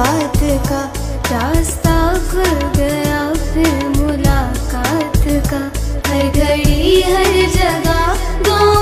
मुलाकात का रास्ता खुल गया फिर मुलाकात का। हर घड़ी हर जगह दो